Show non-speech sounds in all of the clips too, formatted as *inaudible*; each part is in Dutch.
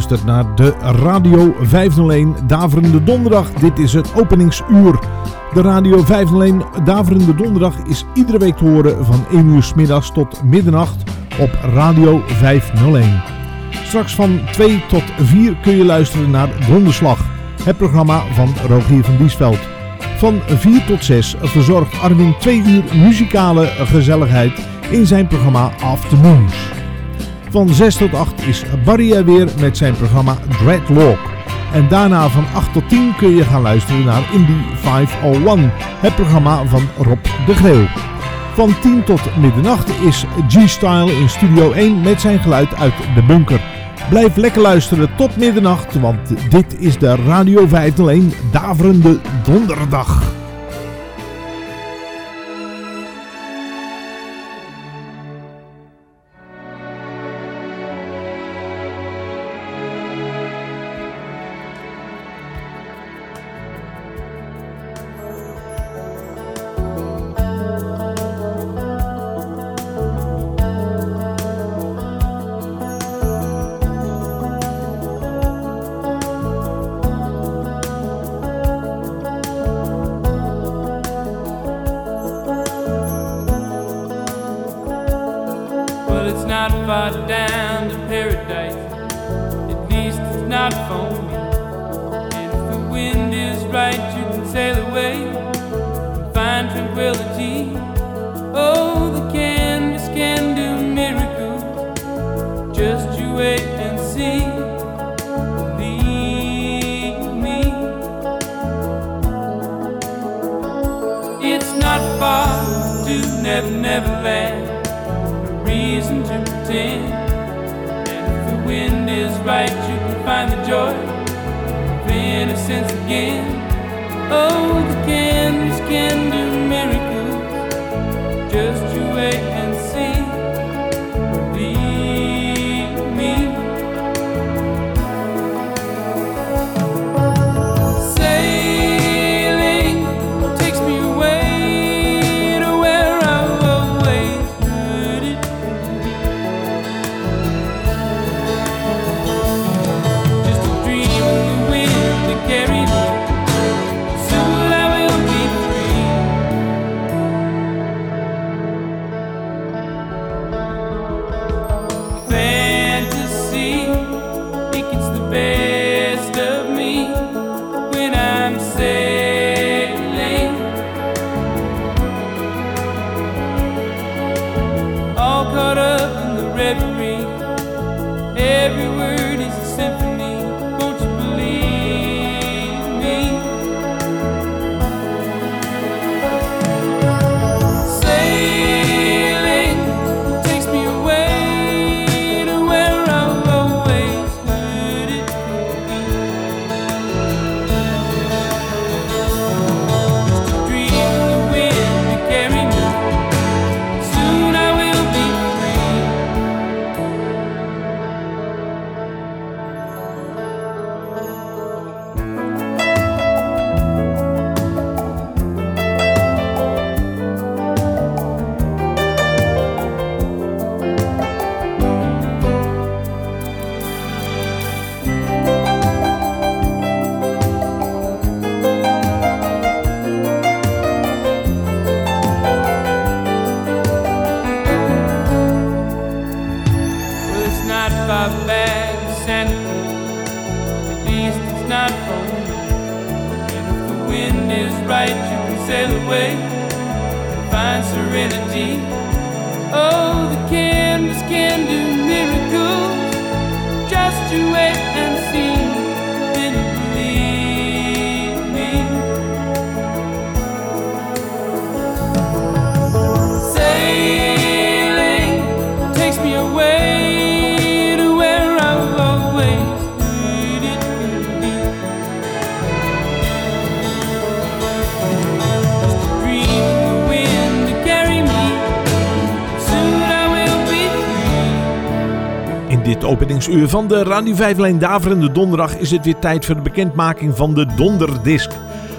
Luistert naar de Radio 501 Daverende Donderdag. Dit is het openingsuur. De Radio 501 Daverende Donderdag is iedere week te horen van 1 uur 's middags tot middernacht op Radio 501. Straks van 2 tot 4 kun je luisteren naar Donderslag, het programma van Rogier van Diesveld. Van 4 tot 6 verzorgt Armin 2 uur muzikale gezelligheid in zijn programma Afternoons. Van 6 tot 8 is Barry er weer met zijn programma Dreadlock. En daarna van 8 tot 10 kun je gaan luisteren naar Indie 501, het programma van Rob de Greeuw. Van 10 tot middernacht is G-Style in Studio 1 met zijn geluid uit de bunker. Blijf lekker luisteren tot middernacht, want dit is de Radio 501 Daverende Donderdag. het openingsuur van de Radio 5-lijn Daverende Donderdag is het weer tijd voor de bekendmaking van de Donderdisc.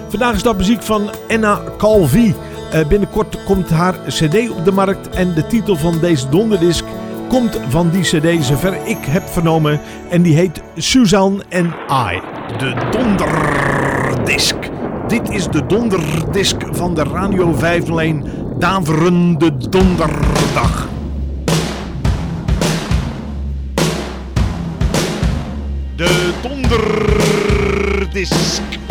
Vandaag is dat muziek van Anna Calvi. Eh, binnenkort komt haar cd op de markt en de titel van deze donderdisc komt van die cd zover ik heb vernomen. En die heet Suzanne and I. De donderdisc. Dit is de donderdisc van de Radio 5-lijn Daverende Donderdag. Disc.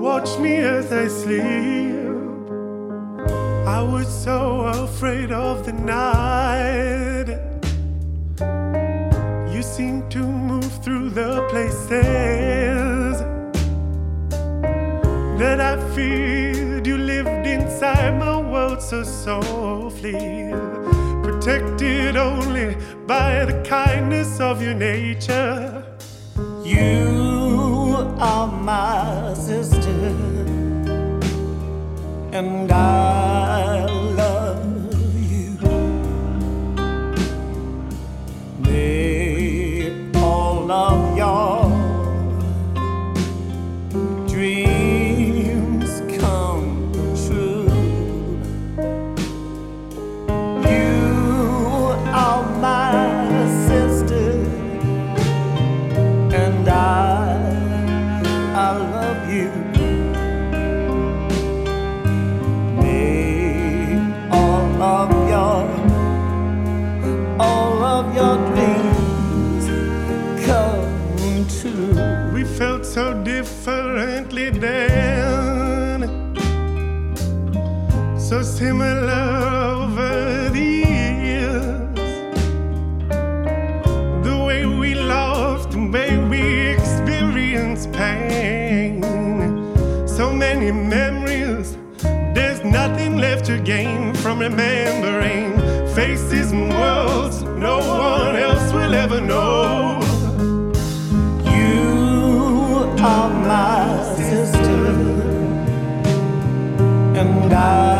watch me as I sleep. I was so afraid of the night. You seem to move through the places that I feared. You lived inside my world so softly, protected only by the kindness of your nature. You of my sister and I similar over the years. The way we loved, the way we experienced pain. So many memories, there's nothing left to gain from remembering faces and worlds no one else will ever know. You are my sister, and I.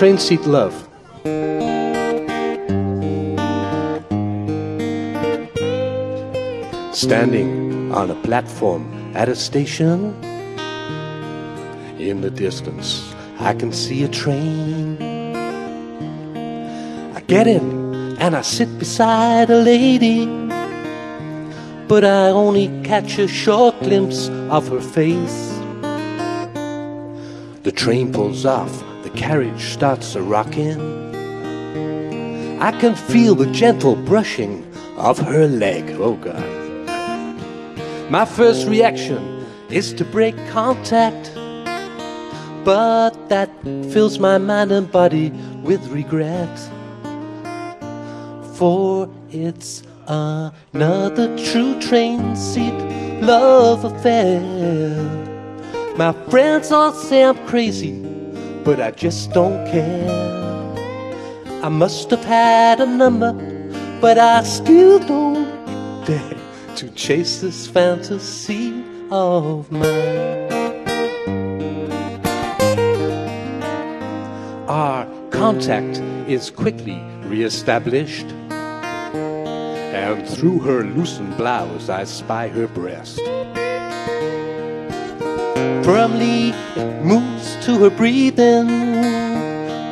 Train Seat Love. Standing on a platform at a station. In the distance, I can see a train. I get in and I sit beside a lady. But I only catch a short glimpse of her face. The train pulls off, carriage starts a rocking. I can feel the gentle brushing of her leg. Oh God. My first reaction is to break contact, but that fills my mind and body with regret. For it's another true train seat love affair. My friends all say I'm crazy, but I just don't care. I must have had a number, but I still don't dare to chase this fantasy of mine. Our contact is quickly reestablished, and through her loosened blouse I spy her breast. Firmly it moves to her breathing.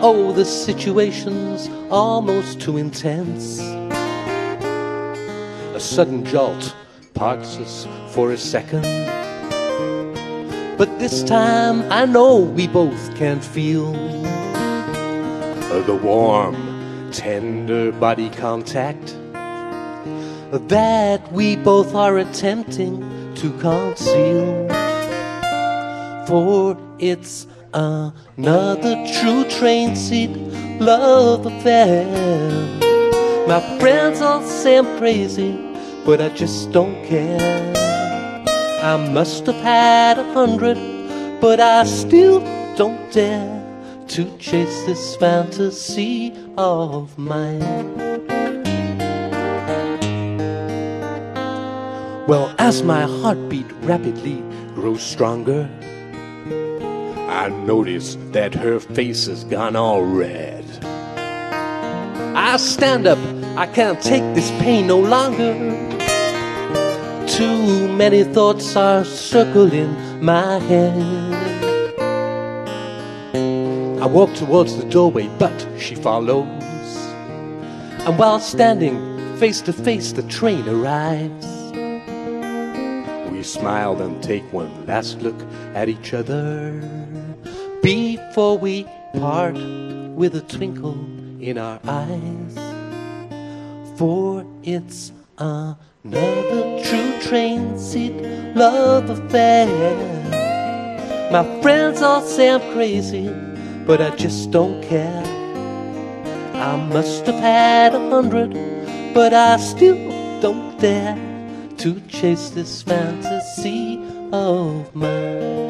Oh, the situation's almost too intense. A sudden jolt parts us for a second. But this time I know we both can feel the warm, tender body contact that we both are attempting to conceal. For it's another true train seat love affair. My friends all say I'm crazy, but I just don't care. I must have had a hundred, but I still don't dare to chase this fantasy of mine. Well, as my heartbeat rapidly grows stronger, I notice that her face has gone all red. I stand up, I can't take this pain no longer. Too many thoughts are circling my head. I walk towards the doorway, but she follows. And while standing face to face, the train arrives. Smiled and take one last look at each other before we part with a twinkle in our eyes. For it's another true train seat love affair. My friends all say I'm crazy, but I just don't care. I must have had a hundred, but I still don't dare to chase this fantasy of mine.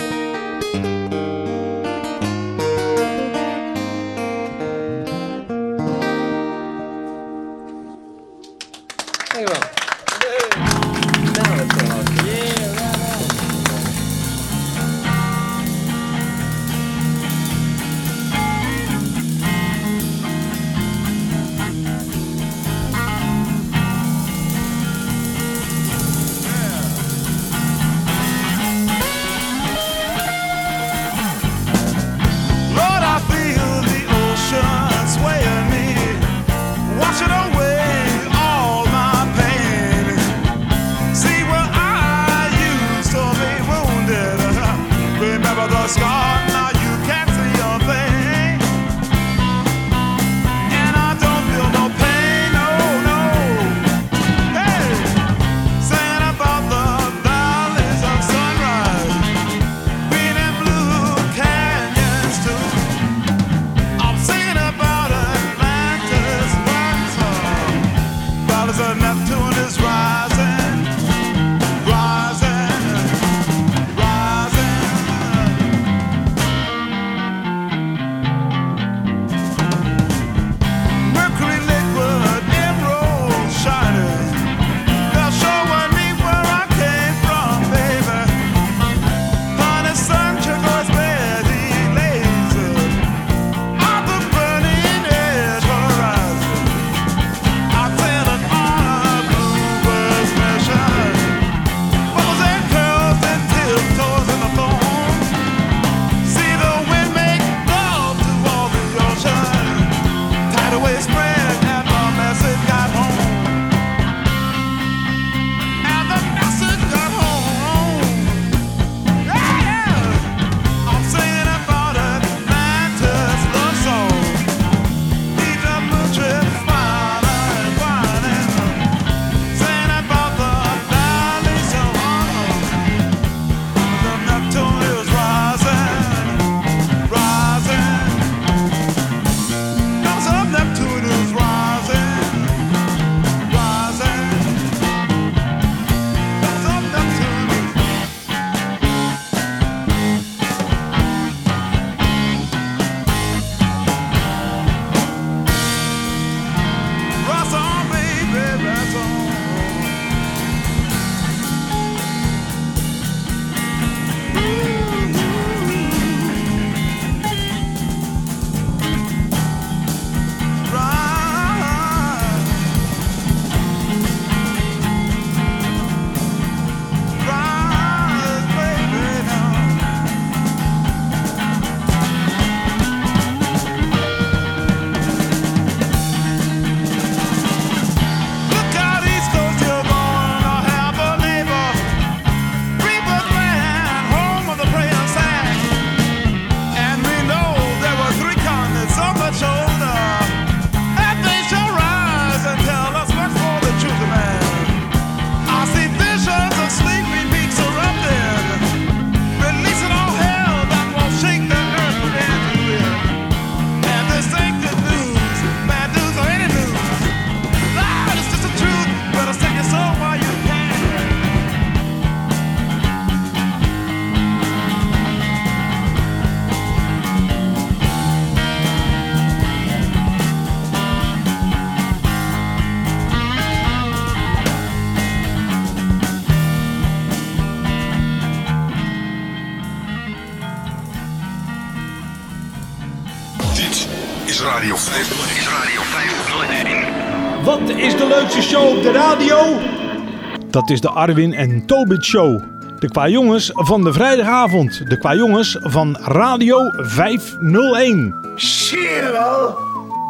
Dat is de Arwin en Tobit Show. De qua jongens van de vrijdagavond. De qua jongens van Radio 501. Zie je wel?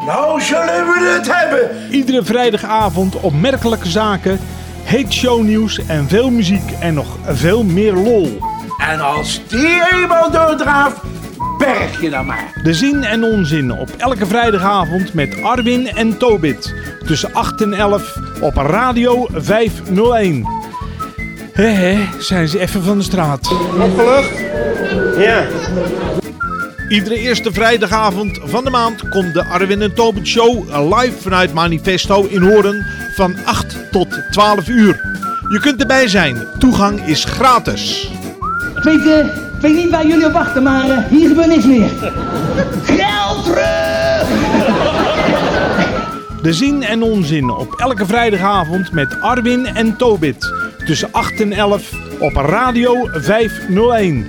Nou zullen we het hebben. Iedere vrijdagavond opmerkelijke zaken, heet shownieuws en veel muziek en nog veel meer lol. En als die eenmaal doordraaft, berg je dan maar. De zin en onzin op elke vrijdagavond met Arwin en Tobit. Tussen 8 en 11 op Radio 501. Hé, hé, zijn ze even van de straat. Opgelucht? Ja. Iedere eerste vrijdagavond van de maand komt de Arwin en Tobit Show live vanuit Manifesto in Horen van 8 tot 12 uur. Je kunt erbij zijn, toegang is gratis. Ik weet, eh, weet niet waar jullie op wachten, maar eh, hier gebeurt niks meer. *laughs* De zin en onzin op elke vrijdagavond met Arwin en Tobit. Tussen 8 en 11 op Radio 501.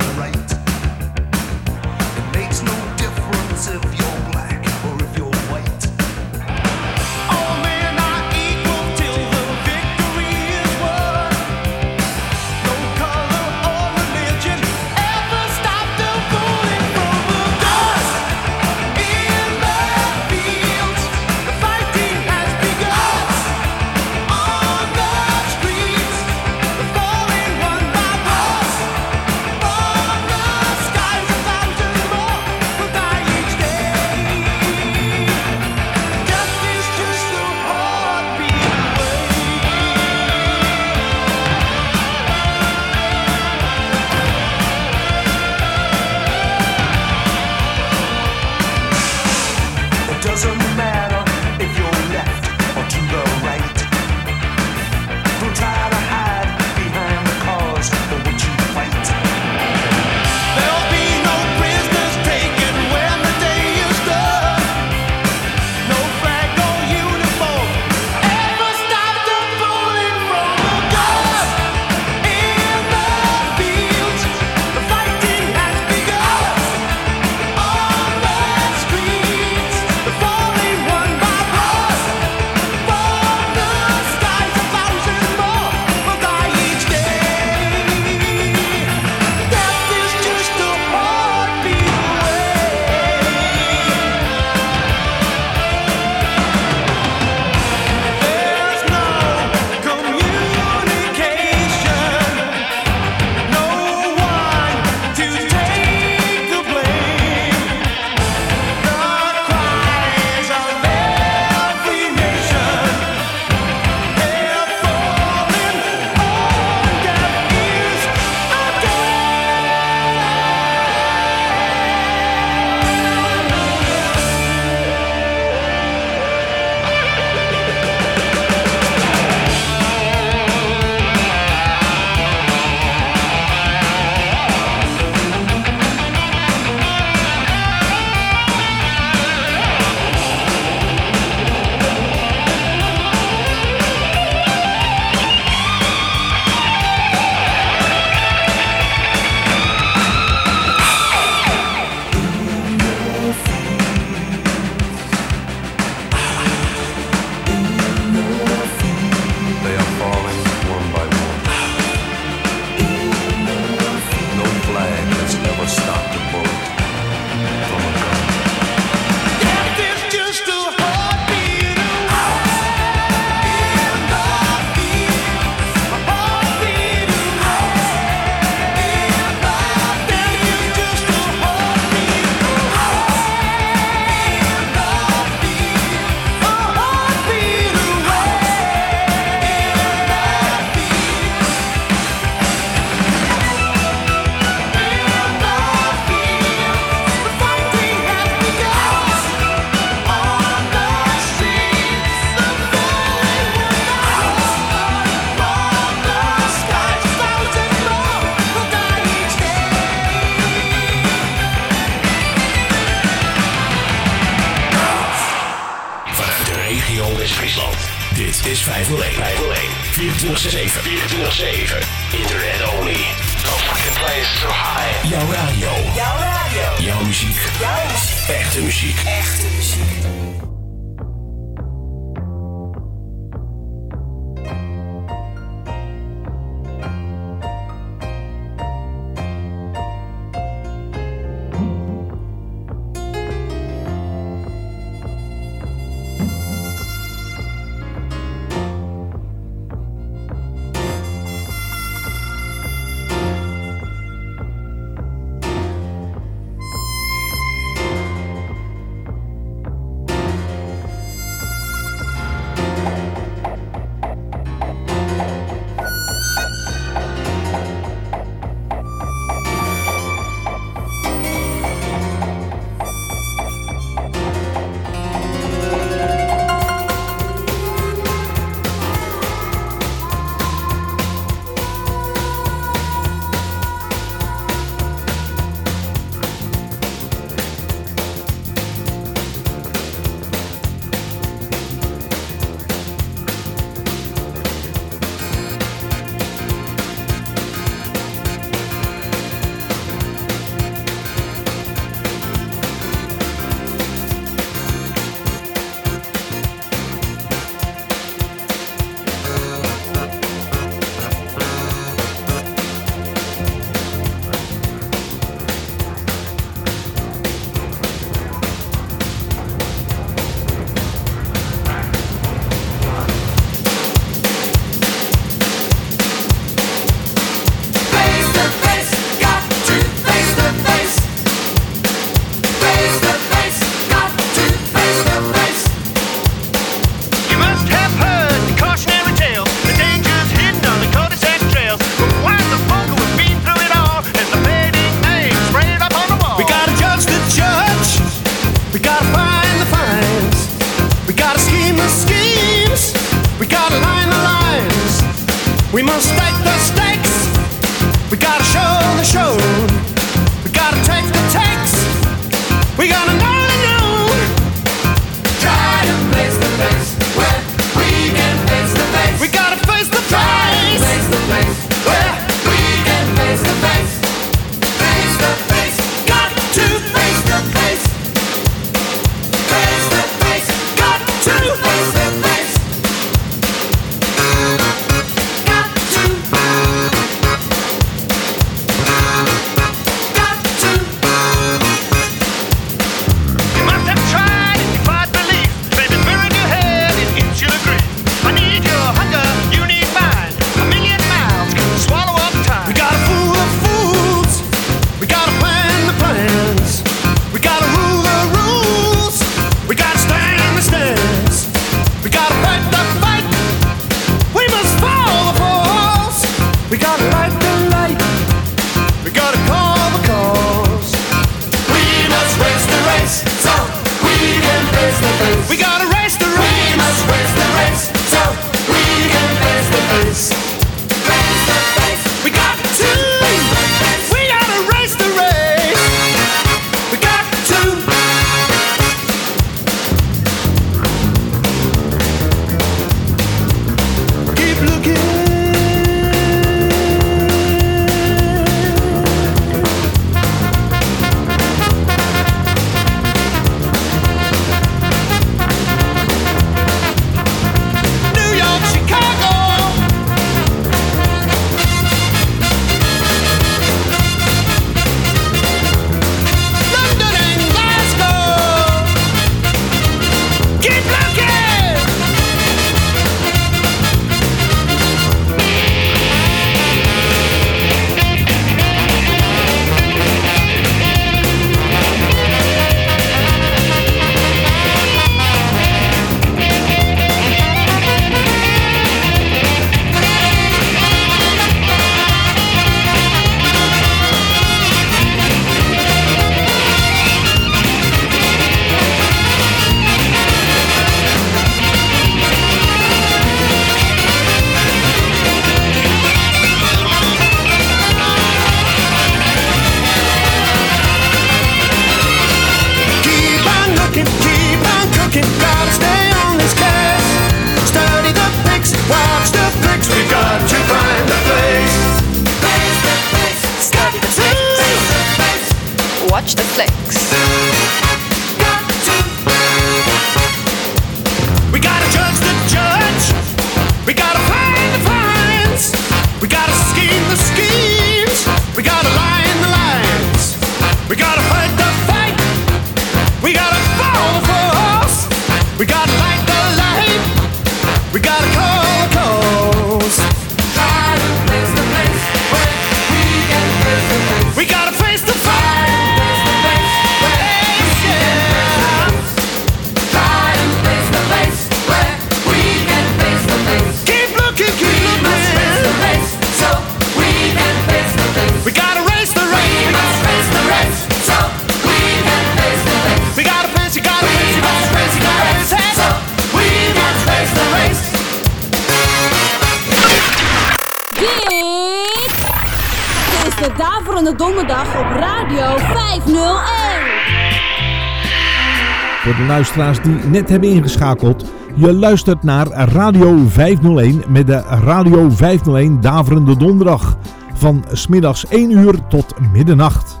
Luisteraars die net hebben ingeschakeld. Je luistert naar Radio 501 met de Radio 501 Daverende Donderdag. Van smiddags 1 uur tot middernacht.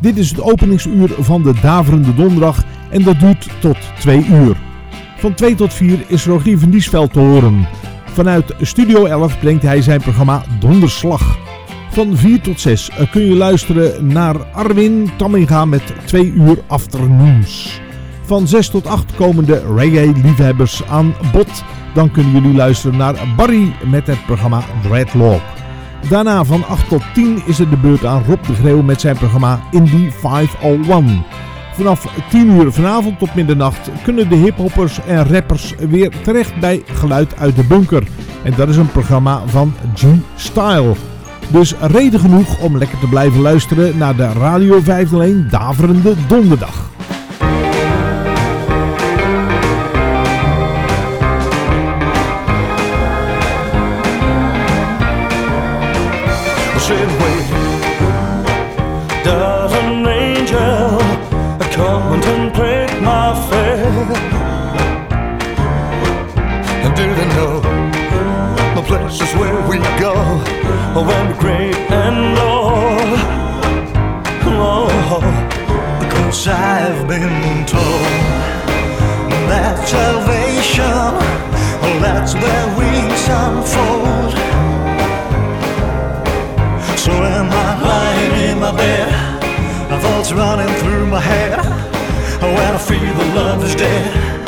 Dit is het openingsuur van de Daverende Donderdag en dat duurt tot 2 uur. Van 2 tot 4 is Rogier van Diesveld te horen. Vanuit Studio 11 brengt hij zijn programma Donderslag. Van 4 tot 6 kun je luisteren naar Arwin Tamminga met 2 uur afternoons. Van 6 tot 8 komen de reggae-liefhebbers aan bod. Dan kunnen jullie luisteren naar Barry met het programma Dreadlock. Daarna van 8 tot 10 is het de beurt aan Rob de Greeuw met zijn programma Indie 501. Vanaf 10 uur vanavond tot middernacht kunnen de hiphoppers en rappers weer terecht bij Geluid uit de Bunker. En dat is een programma van G-Style. Dus reden genoeg om lekker te blijven luisteren naar de Radio 501 Daverende Donderdag. Because I've been told that salvation, that's where wings unfold. So am I lying in my bed? Thoughts running through my head. When I feel the love is dead,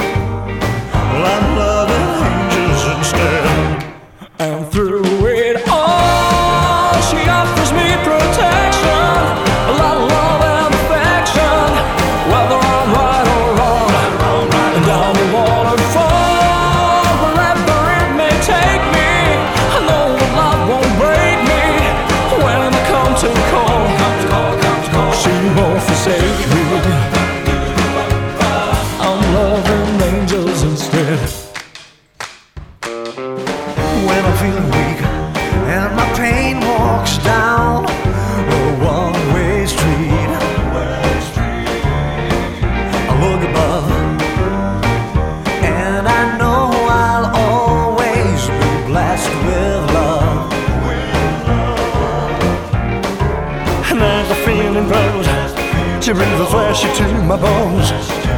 pressure to my bones.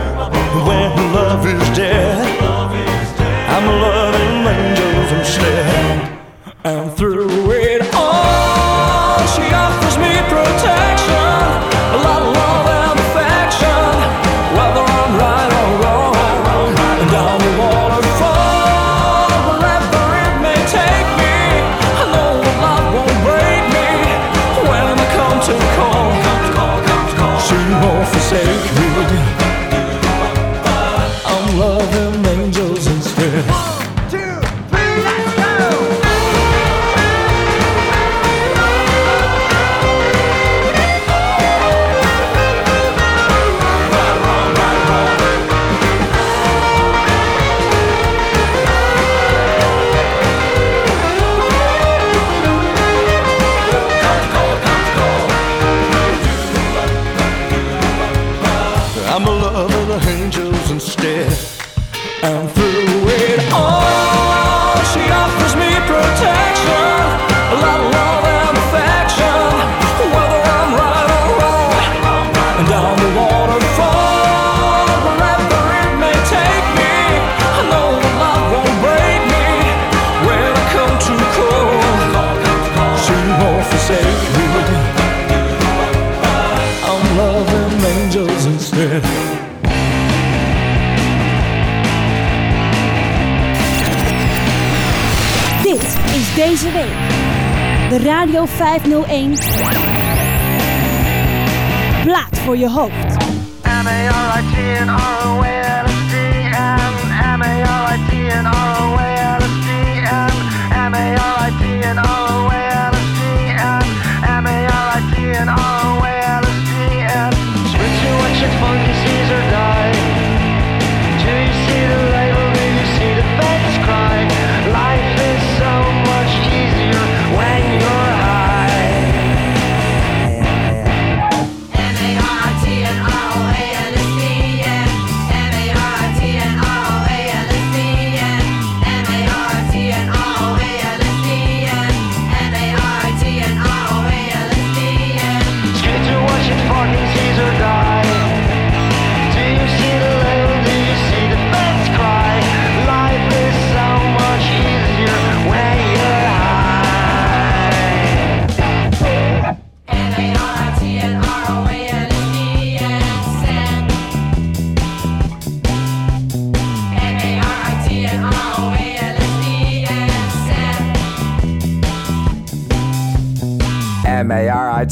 De Radio 501 Plaat voor je hoofd. M-A-R-I-T and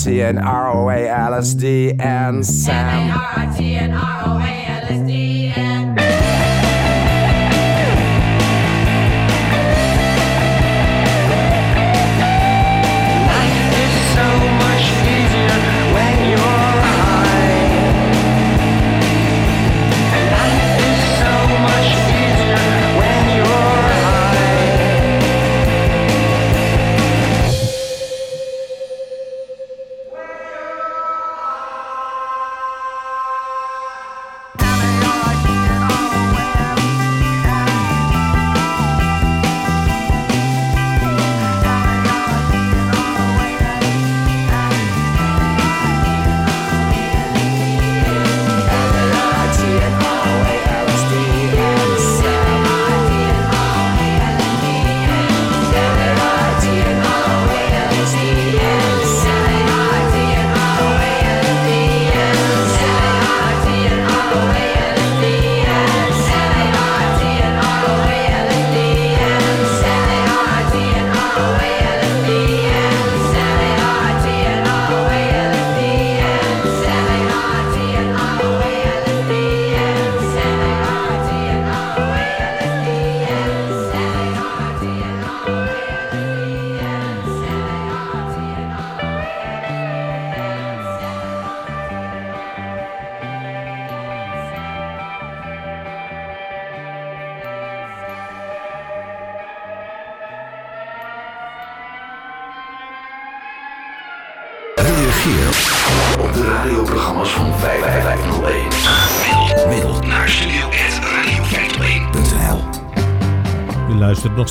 T N R O A L S D and Sam. M A R I T N R O A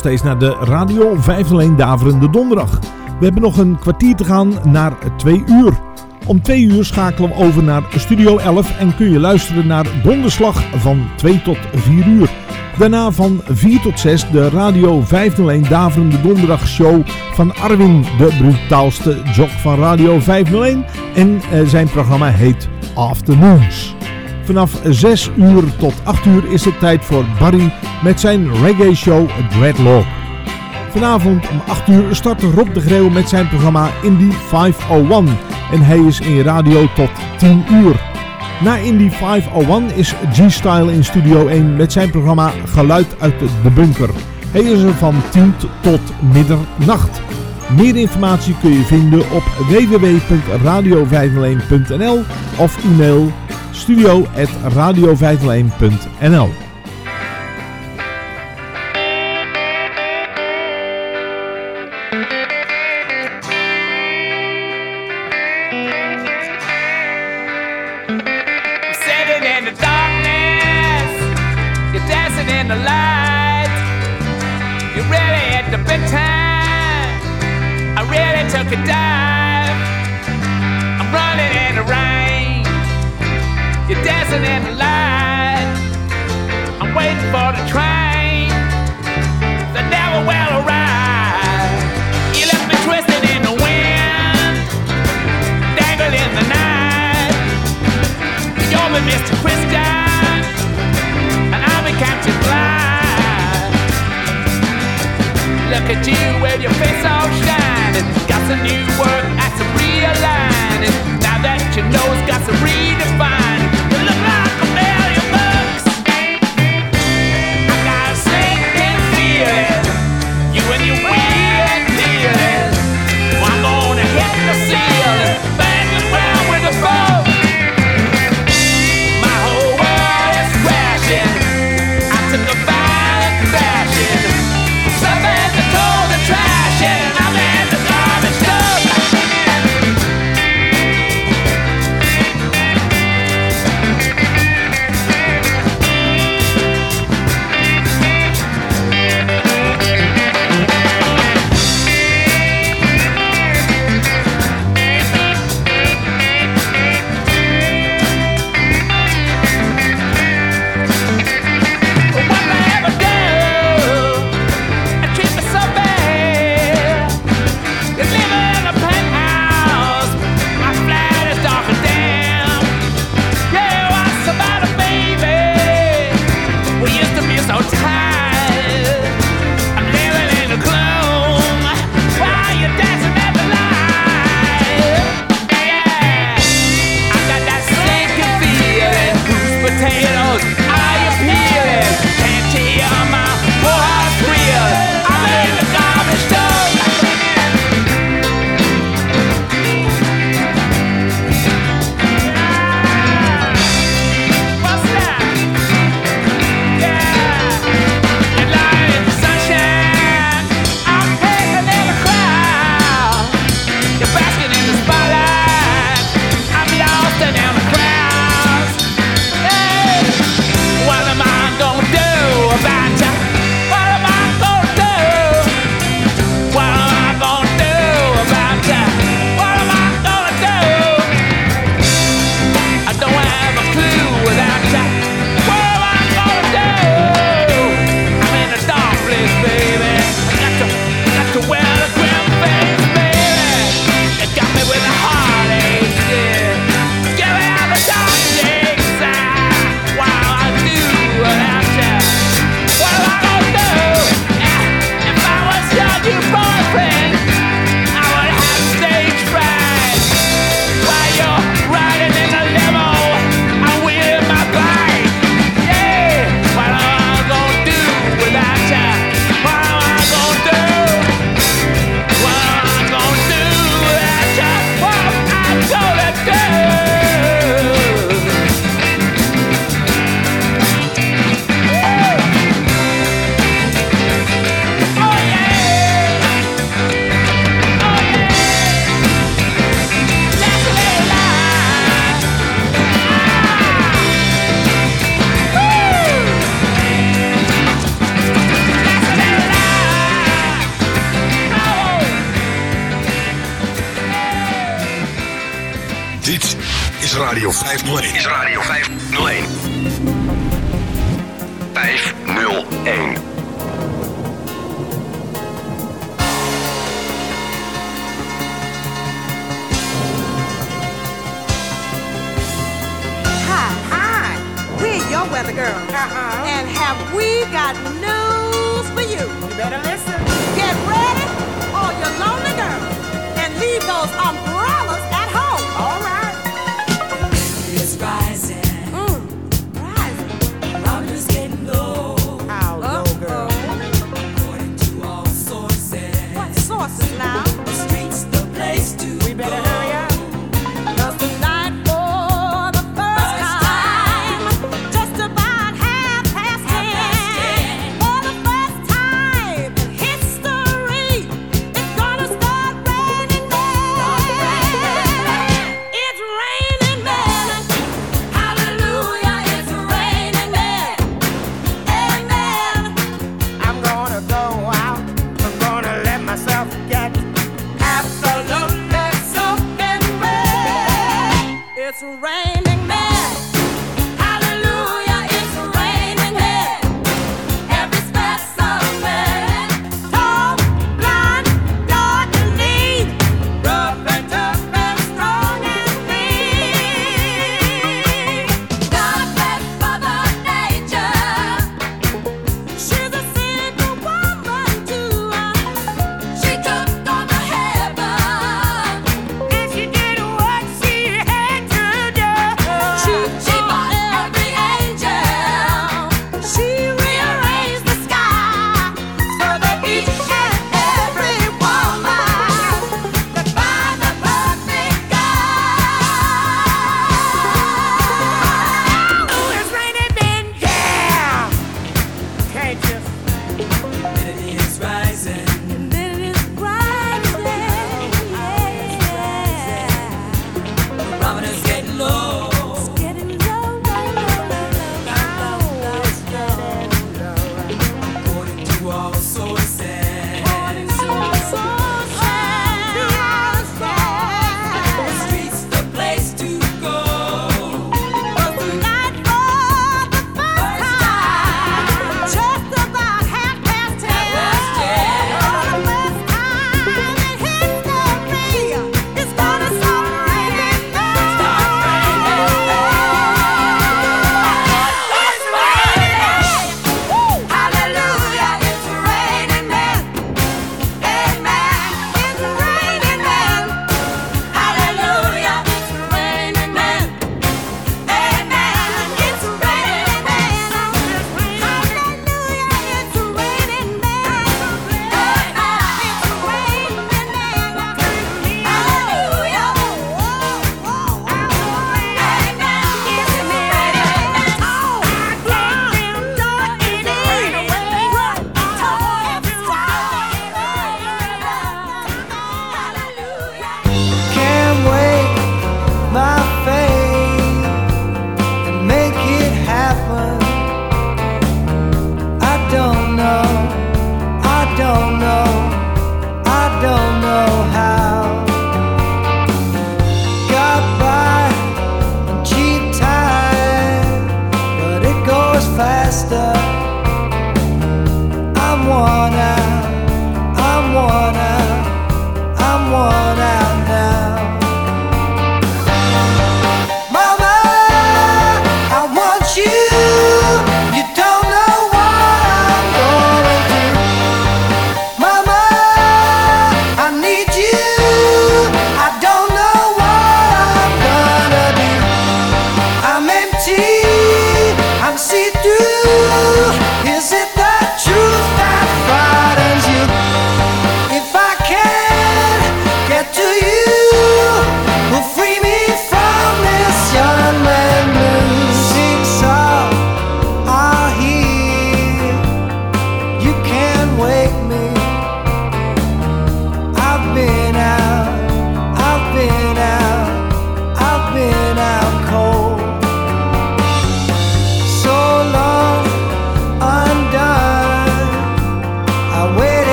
steeds naar de Radio 501 Daverende Donderdag. We hebben nog een kwartier te gaan naar 2 uur. Om 2 uur schakelen we over naar Studio 11 en kun je luisteren naar Donderslag van 2 tot 4 uur. Daarna van 4 tot 6 de Radio 501 Daverende Donderdag show van Arwin, de brutaalste jock van Radio 501. En eh, zijn programma heet Afternoons. Vanaf 6 uur tot 8 uur is het tijd voor Barry met zijn reggae show Dreadlock. Vanavond om 8 uur start Rob de Greeuw met zijn programma Indie 501 en hij is in radio tot 10 uur. Na Indie 501 is G-Style in Studio 1 met zijn programma Geluid uit de bunker. Hij is er van 10 tot middernacht. Meer informatie kun je vinden op www.radio501.nl of e-mail studio.radio501.nl look at you with your face all shining. Got some new work, I some line. Now that you know it's got some real.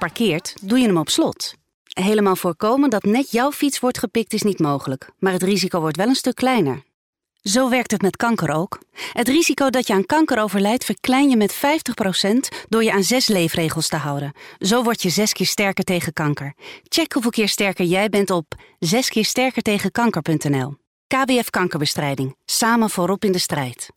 Parkeert, doe je hem op slot. Helemaal voorkomen dat net jouw fiets wordt gepikt is niet mogelijk, maar het risico wordt wel een stuk kleiner. Zo werkt het met kanker ook. Het risico dat je aan kanker overlijdt verklein je met 50% door je aan zes leefregels te houden. Zo word je zes keer sterker tegen kanker. Check hoeveel keer sterker jij bent op zeskeersterkertegenkanker.nl. KWF Kankerbestrijding. Samen voorop in de strijd.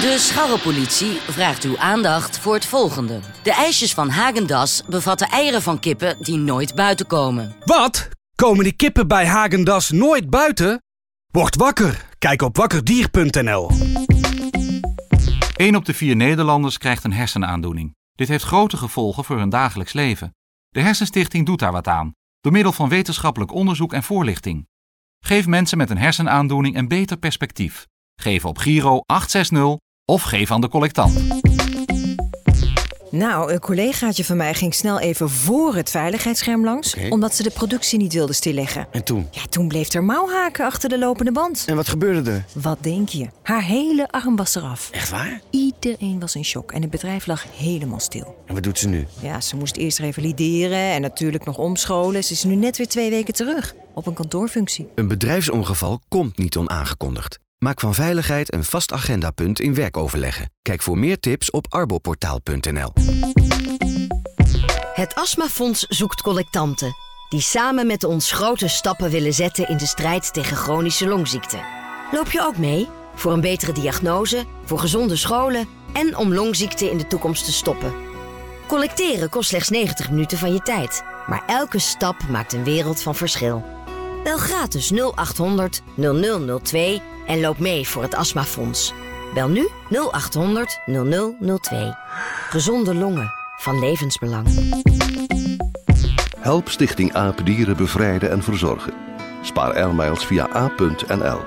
De scharrepolitie vraagt uw aandacht voor het volgende. De ijsjes van Hagendas bevatten eieren van kippen die nooit buiten komen. Wat? Komen die kippen bij Hagendas nooit buiten? Word wakker. Kijk op wakkerdier.nl. 1 op de vier Nederlanders krijgt een hersenaandoening. Dit heeft grote gevolgen voor hun dagelijks leven. De Hersenstichting doet daar wat aan, door middel van wetenschappelijk onderzoek en voorlichting. Geef mensen met een hersenaandoening een beter perspectief. Geef op Giro 860 of geef aan de collectant. Nou, een collegaatje van mij ging snel even voor het veiligheidsscherm langs... Omdat ze de productie niet wilde stilleggen. En toen? Ja, toen bleef er mouwhaken achter de lopende band. En wat gebeurde er? Wat denk je? Haar hele arm was eraf. Echt waar? Iedereen was in shock en het bedrijf lag helemaal stil. En wat doet ze nu? Ja, ze moest eerst revalideren en natuurlijk nog omscholen. Ze is nu net weer twee weken terug op een kantoorfunctie. Een bedrijfsongeval komt niet onaangekondigd. Maak van veiligheid een vast agendapunt in werkoverleggen. Kijk voor meer tips op arboportaal.nl. Het Astmafonds zoekt collectanten die samen met ons grote stappen willen zetten in de strijd tegen chronische longziekten. Loop je ook mee? Voor een betere diagnose, voor gezonde scholen en om longziekten in de toekomst te stoppen. Collecteren kost slechts 90 minuten van je tijd, maar elke stap maakt een wereld van verschil. Bel gratis 0800 0002 en loop mee voor het Astmafonds. Bel nu 0800 0002. Gezonde longen van levensbelang. Help Stichting Apendieren bevrijden en verzorgen. Spaar airmiles via a.nl.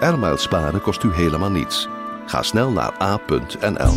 Airmiles sparen kost u helemaal niets. Ga snel naar a.nl.